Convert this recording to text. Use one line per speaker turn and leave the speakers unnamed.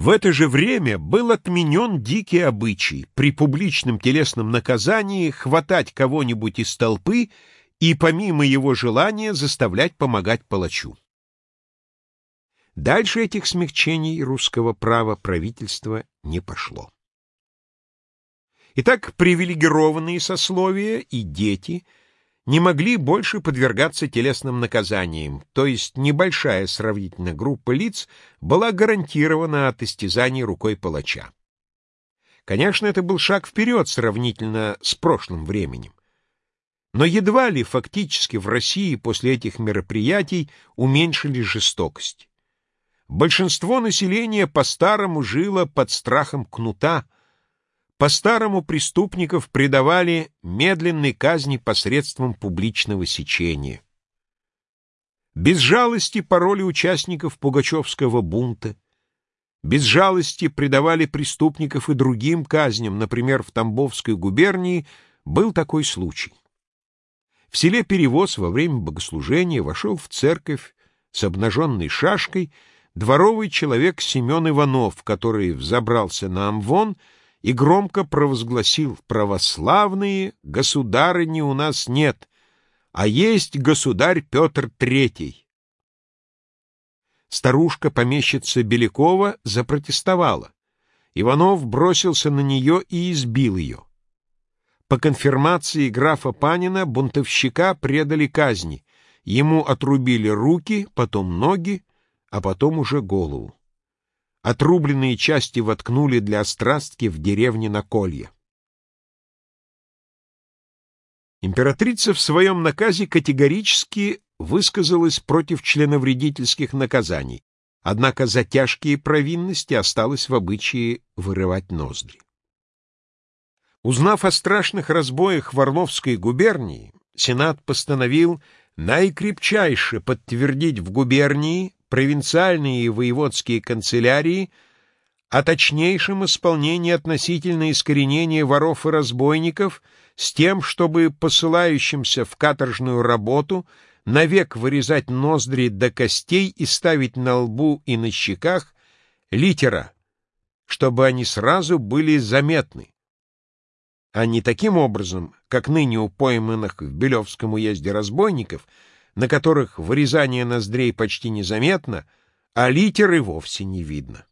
В это же время был отменен дикий обычай при публичном телесном наказании хватать кого-нибудь из толпы и помимо его желания заставлять помогать палачу. Дальше этих смягчений русского права правительство не пошло. Итак, привилегированные сословия и дети не могли больше подвергаться телесным наказаниям, то есть небольшая сравнительно группа лиц была гарантирована от истязаний рукой палача. Конечно, это был шаг вперед сравнительно с прошлым временем. Но едва ли фактически в России после этих мероприятий уменьшили жестокость. Большинство населения по-старому жило под страхом кнута, по-старому преступников предавали медленной казни посредством публичного сечения. Без жалости пороли участников Пугачевского бунта, без жалости предавали преступников и другим казням, например, в Тамбовской губернии был такой случай. В селе Перевоз во время богослужения вошел в церковь с обнаженной шашкой дворовый человек Семен Иванов, который взобрался на амвон и громко провозгласил «Православные государыни у нас нет, а есть государь Петр Третий». Старушка-помещица Белякова запротестовала. Иванов бросился на нее и избил ее. По конфирмации графа Панина бунтовщика предали казни. Ему отрубили руки, потом ноги, а потом уже голову. Отрубленные части воткнули для острастки в деревне на колье. Императрица в своем наказе категорически высказалась против членовредительских наказаний, однако за тяжкие провинности осталось в обычае вырывать ноздри. Узнав о страшных разбоях в Орловской губернии, Сенат постановил наикрепчайше подтвердить в губернии провинциальные и воеводские канцелярии о точнейшем исполнении относительно искоренения воров и разбойников с тем, чтобы посылающимся в каторжную работу навек вырезать ноздри до костей и ставить на лбу и на щеках литера, чтобы они сразу были заметны, а не таким образом, как ныне у пойманных в Белевском уезде разбойников — на которых вырезание ноздрей почти незаметно, а литеры вовсе не видно.